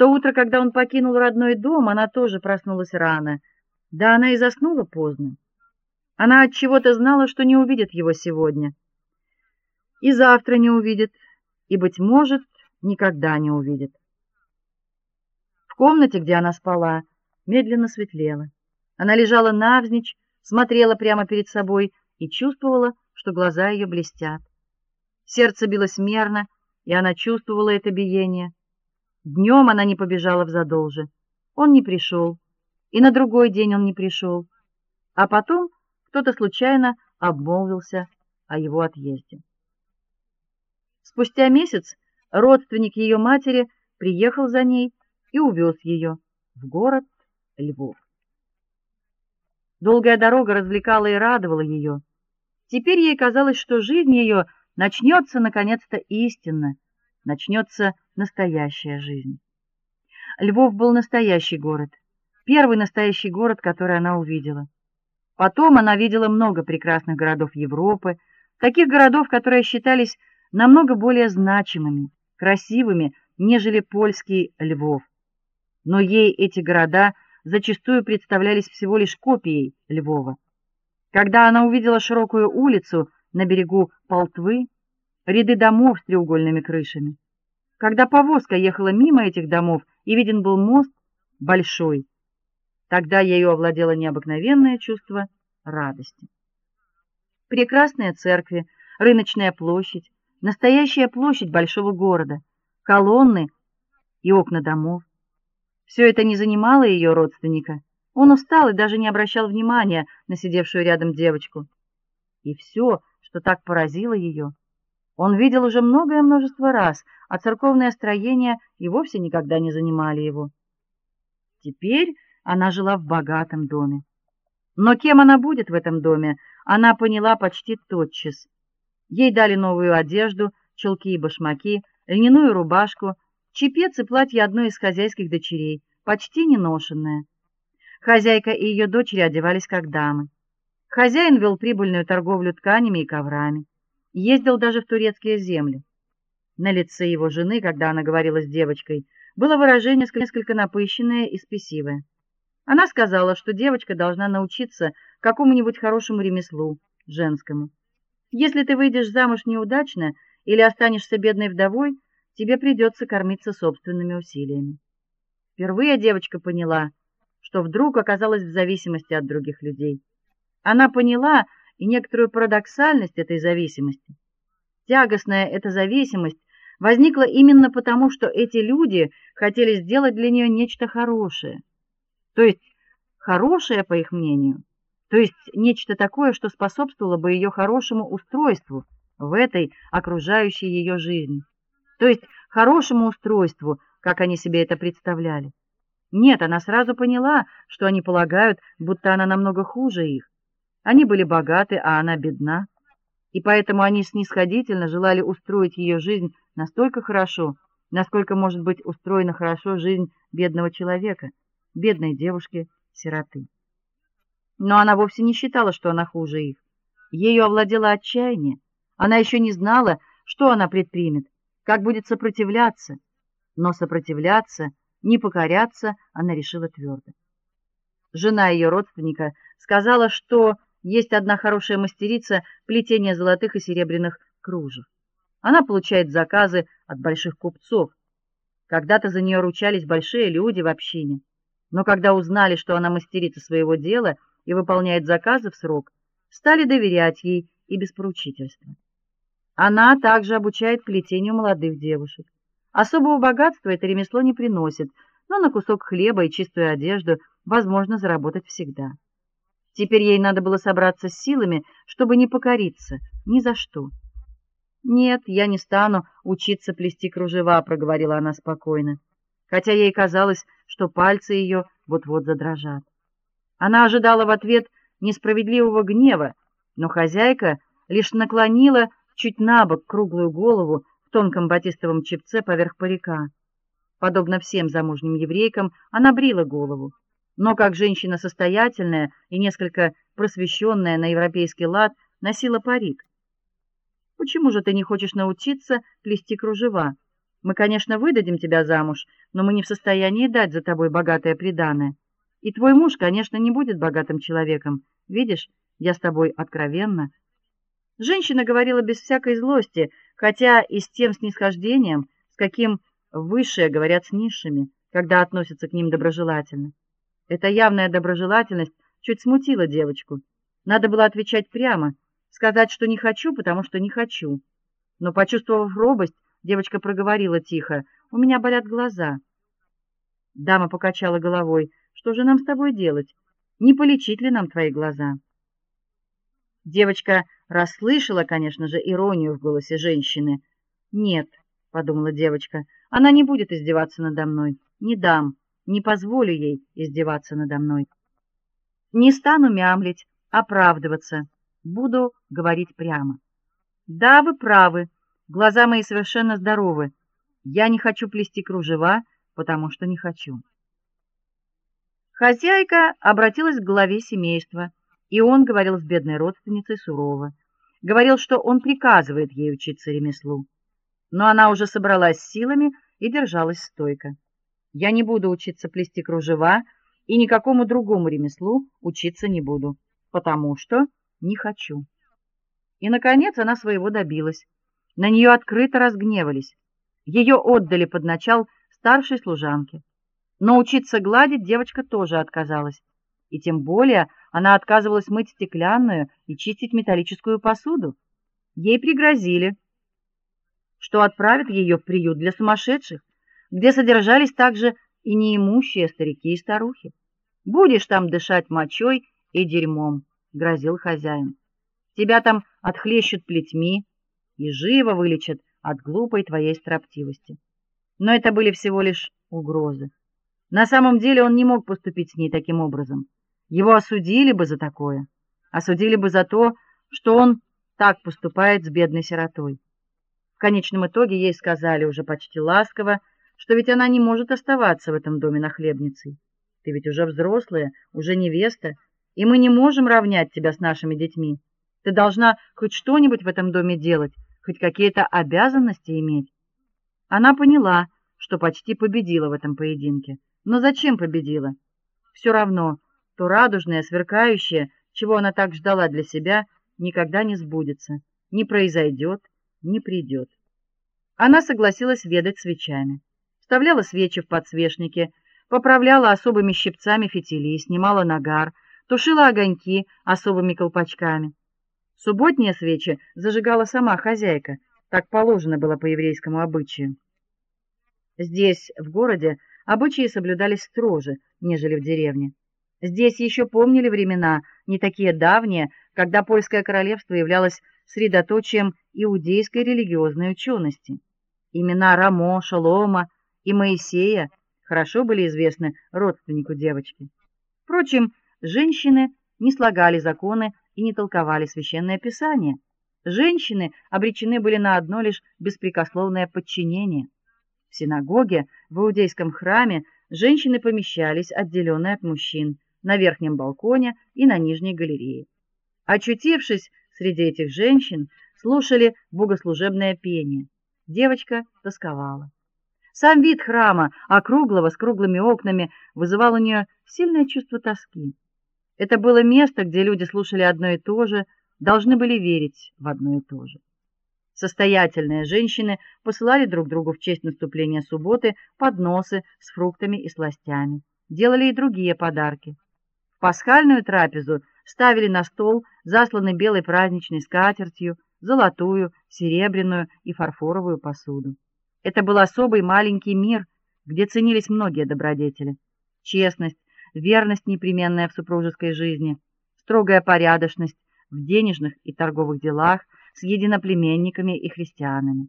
то утро, когда он покинул родной дом, она тоже проснулась рано. Да она и заснула поздно. Она от чего-то знала, что не увидит его сегодня. И завтра не увидит, и быть может, никогда не увидит. В комнате, где она спала, медленно светлело. Она лежала навзничь, смотрела прямо перед собой и чувствовала, что глаза ее блестят. Сердце билось мерно, и она чувствовала это биение. Днем она не побежала в задолже. Он не пришел, и на другой день он не пришел. А потом кто-то случайно обмолвился о его отъезде. Спустя месяц родственник ее матери приехал за ней и увез ее в город Львов. Долгая дорога развлекала и радовала ее. Теперь ей казалось, что жизнь ее начнется наконец-то истинно, начнется настоящая жизнь. Львов был настоящий город, первый настоящий город, который она увидела. Потом она видела много прекрасных городов Европы, таких городов, которые считались намного более значимыми, красивыми, нежели польский Львов. Но ей эти города зачастую представлялись всего лишь копией Львова. Когда она увидела широкую улицу на берегу Полтвы, ряды домов с треугольными крышами, когда повозка ехала мимо этих домов и виден был мост большой, тогда ею овладело необыкновенное чувство радости. Прекрасные церкви, рыночная площадь, настоящая площадь большого города, колонны и окна домов. Все это не занимало ее родственника. Он устал и даже не обращал внимания на сидевшую рядом девочку. И все, что так поразило ее, он видел уже многое множество раз, а церковные строения и вовсе никогда не занимали его. Теперь она жила в богатом доме. Но кем она будет в этом доме, она поняла почти тотчас. Ей дали новую одежду, чулки и башмаки, льняную рубашку, чепец и платье одной из хозяйских дочерей, почти не ношенное. Хозяйка и ее дочери одевались как дамы. Хозяин вел прибыльную торговлю тканями и коврами, ездил даже в турецкие земли. На лице его жены, когда она говорила с девочкой, было выражение несколько напыщенное и спесивое. Она сказала, что девочка должна научиться какому-нибудь хорошему ремеслу, женскому. Если ты выйдешь замуж неудачно или останешься бедной вдовой, тебе придется кормиться собственными усилиями. Впервые девочка поняла, что вдруг оказалась в зависимости от других людей. Она поняла и некоторую парадоксальность этой зависимости. Тягостная эта зависимость возникла именно потому, что эти люди хотели сделать для нее нечто хорошее. То есть хорошее, по их мнению, то есть нечто такое, что способствовало бы ее хорошему устройству в этой окружающей ее жизни. То есть хорошему устройству, как они себе это представляли. Нет, она сразу поняла, что они полагают, будто она намного хуже их. Они были богаты, а она бедна, и поэтому они снисходительно желали устроить ее жизнь настолько хорошо, насколько может быть устроена хорошо жизнь бедного человека, бедной девушки-сироты. Но она вовсе не считала, что она хуже их. Ею овладело отчаяние. Она еще не знала, что она предпримет, как будет сопротивляться, но сопротивляться, не покоряться она решила твердо. Жена ее родственника сказала, что есть одна хорошая мастерица плетения золотых и серебряных кружев. Она получает заказы от больших купцов. Когда-то за нее ручались большие люди в общине, но когда узнали, что она мастерица своего дела, и выполняет заказы в срок, стали доверять ей и без поручительства. Она также обучает плетению молодых девушек. Особого богатства это ремесло не приносит, но на кусок хлеба и чистую одежду возможно заработать всегда. Теперь ей надо было собраться с силами, чтобы не покориться ни за что. Нет, я не стану учиться плести кружева, проговорила она спокойно, хотя ей казалось, что пальцы ее вот-вот задрожат. Она ожидала в ответ несправедливого гнева, но хозяйка лишь наклонила чуть набок круглую голову в тонком батистовом чепце поверх парика. Подобно всем замужним еврейкам, она брила голову, но как женщина состоятельная и несколько просвещенная на европейский лад, носила парик. Почему же ты не хочешь научиться плести кружева? Мы, конечно, выдадим тебя замуж, но мы не в состоянии дать за тобой богатое приданое. И твой муж, конечно, не будет богатым человеком. Видишь, я с тобой откровенна. Женщина говорила без всякой злости, хотя и с тем снисхождением, с каким высшие говорят с низшими, когда относятся к ним доброжелательно. Эта явная доброжелательность чуть смутила девочку. Надо было отвечать прямо, сказать, что не хочу, потому что не хочу. Но почувствовав робость, девочка проговорила тихо: "У меня болят глаза". Дама покачала головой. "Что же нам с тобой делать? Не полечить ли нам твои глаза?" Девочка расслышала, конечно же, иронию в голосе женщины. "Нет", подумала девочка. "Она не будет издеваться надо мной. Не дам, не позволю ей издеваться надо мной. Не стану мямлить, оправдываться, буду говорить прямо. Да, вы правы. Глаза мои совершенно здоровы. Я не хочу плести кружева, потому что не хочу. Хозяйка обратилась к главе семейства, и он говорил с бедной родственницей сурово. Говорил, что он приказывает ей учиться ремеслу. Но она уже собралась силами и держалась стойко. Я не буду учиться плести кружева и никакому другому ремеслу учиться не буду, потому что не хочу. И наконец она своего добилась. На нее открыто разгневались. Ее отдали под начал старшей служанки. Но учиться гладить девочка тоже отказалась. И тем более она отказывалась мыть стеклянную и чистить металлическую посуду. Ей пригрозили, что отправят ее в приют для сумасшедших, где содержались также и неимущие старики и старухи. Будешь там дышать мочой и дерьмом, грозил хозяин. Тебя там отхлещут плетьми и живо вылечат от глупой твоей строптивости. Но это были всего лишь угрозы. На самом деле он не мог поступить с ней таким образом. Его осудили бы за такое, осудили бы за то, что он так поступает с бедной сиротой. В конечном итоге ей сказали уже почти ласково, что ведь она не может оставаться в этом доме нахлебницей. Ты ведь уже взрослая, уже невеста, и мы не можем равнять тебя с нашими детьми. Ты должна хоть что-нибудь в этом доме делать, хоть какие-то обязанности иметь. Она поняла, что почти победила в этом поединке. Но зачем победила? Все равно, то радужное, сверкающее, чего она так ждала для себя, никогда не сбудется, не произойдет, не придет. Она согласилась ведать свечами. Вставляла свечи в подсвечники, поправляла особыми щипцами фитили, снимала нагар, тушила огоньки особыми колпачками. Субботние свечи зажигала сама хозяйка, так положено было по еврейскому обычаю. Здесь, в городе, обычаи соблюдались строже, нежели в деревне. Здесь еще помнили времена, не такие давние, когда польское королевство являлось средоточием иудейской религиозной учености. Имена Рамо, Шалома и Моисея хорошо были известны родственнику девочки. Впрочем, женщины не слагали законы и не толковали священное писание. Женщины обречены были на одно лишь беспрекословное подчинение. В синагоге, в иудейском храме женщины помещались отделенные от мужчин на верхнем балконе и на нижней галерее. Очутившись среди этих женщин, слушали богослужебное пение. Девочка тосковала. Сам вид храма, округлого с круглыми окнами, вызывал у нее сильное чувство тоски. Это было место, где люди слушали одно и то же, должны были верить в одно и то же. Состоятельные женщины посылали друг другу в честь наступления субботы подносы с фруктами и сластями. Делали и другие подарки. В пасхальную трапезу ставили на стол, засланный белой праздничной скатертью, золотую, серебряную и фарфоровую посуду. Это был особый маленький мир, где ценились многие добродетели: честность, верность непременная в супружеской жизни, строгая порядочность в денежных и торговых делах с единоплеменниками и христианами.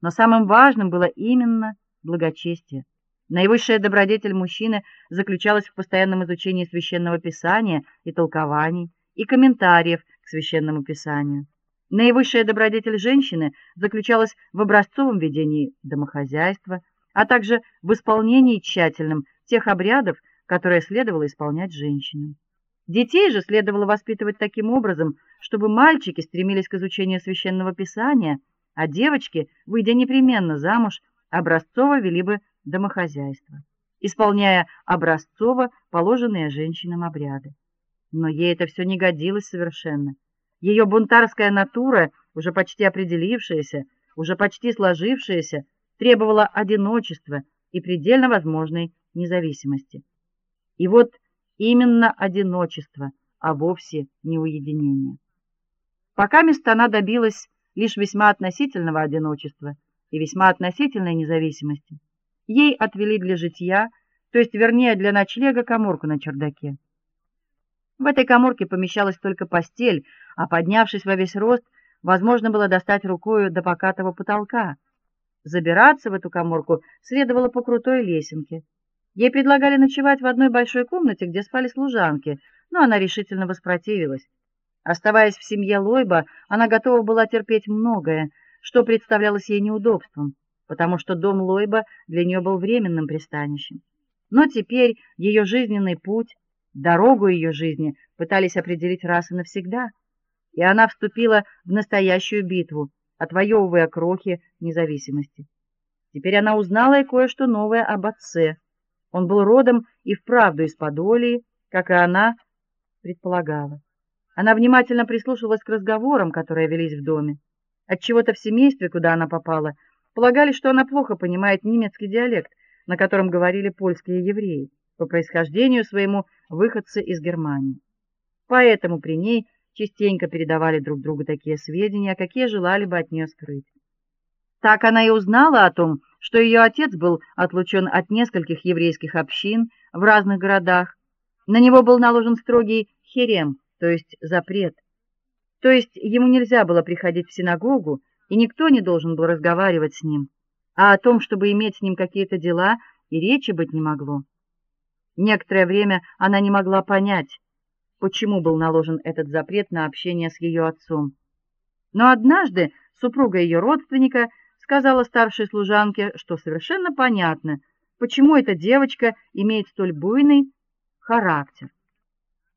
Но самым важным было именно благочестие. Наивысшая добродетель мужчины заключалась в постоянном изучении священного писания и толкований и комментариев к священному писанию. Наивысшая добродетель женщины заключалась в образцовом ведении домохозяйства, а также в исполнении тщательным тех обрядов, которое следовало исполнять женщинам. Детей же следовало воспитывать таким образом, чтобы мальчики стремились к изучению священного писания, а девочки, выйдя непременно замуж, образцово вели бы домохозяйство, исполняя образцово положенные женщинам обряды. Но ей это все не годилось совершенно. Ее бунтарская натура, уже почти определившаяся, уже почти сложившаяся, требовала одиночества и предельно возможной независимости. И вот именно одиночество, а вовсе не уединение. Пока место она добилась лишь весьма относительного одиночества и весьма относительной независимости. Ей отвели для житья, то есть вернее для ночлега каморку на чердаке. В этой каморке помещалась только постель, а поднявшись во весь рост, возможно было достать рукой до покатого потолка. Забираться в эту каморку следовало по крутой лесенке. Ей предлагали ночевать в одной большой комнате, где спали служанки, но она решительно воспротивилась. Оставаясь в семье Лойба, она готова была терпеть многое, что представлялось ей неудобством, потому что дом Лойба для нее был временным пристанищем. Но теперь ее жизненный путь, дорогу ее жизни пытались определить раз и навсегда, и она вступила в настоящую битву, отвоевывая крохи независимости. Теперь она узнала и кое-что новое об отце. Он был родом и вправду из Подолии, как и она предполагала. Она внимательно прислушивалась к разговорам, которые велись в доме. От чего-то в семействе, куда она попала, полагали, что она плохо понимает немецкий диалект, на котором говорили польские евреи, по происхождению своему выходцы из Германии. Поэтому при ней частенько передавали друг другу такие сведения, какие желали бы от нее скрыть. Так она и узнала о том, что ее отец был отлучен от нескольких еврейских общин в разных городах. На него был наложен строгий херем, то есть запрет. То есть ему нельзя было приходить в синагогу, и никто не должен был разговаривать с ним, а о том, чтобы иметь с ним какие-то дела, и речи быть не могло. Некоторое время она не могла понять, почему был наложен этот запрет на общение с ее отцом. Но однажды супруга ее родственника сказала старшей служанке, что совершенно понятно, почему эта девочка имеет столь буйный характер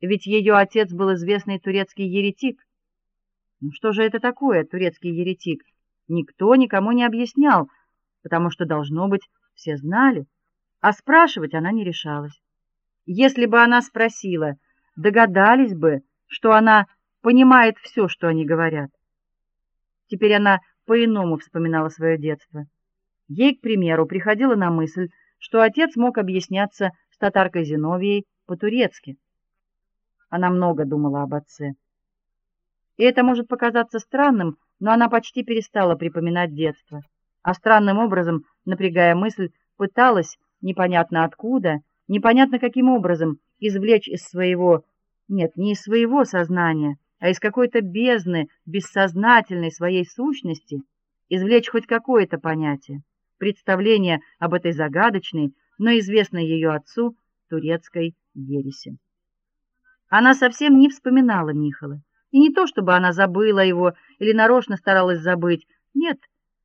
ведь ее отец был известный турецкий еретик. Ну что же это такое, турецкий еретик? Никто никому не объяснял, потому что должно быть, все знали, а спрашивать она не решалась. Если бы она спросила, догадались бы, что она понимает все, что они говорят. Теперь она по-иному вспоминала свое детство. Ей, к примеру, приходило на мысль, что отец мог объясняться с татаркой Зиновией по-турецки. Она много думала об отце. И это может показаться странным, но она почти перестала припоминать детство, а странным образом, напрягая мысль, пыталась непонятно откуда, непонятно каким образом извлечь из своего, нет, не из своего сознания, а из какой-то бездны бессознательной своей сущности, извлечь хоть какое-то понятие, представление об этой загадочной, но известной ее отцу турецкой ереси. Она совсем не вспоминала Михала. И не то, чтобы она забыла его или нарочно старалась забыть. Нет,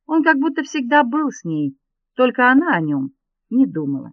он как будто всегда был с ней, только она о нем не думала.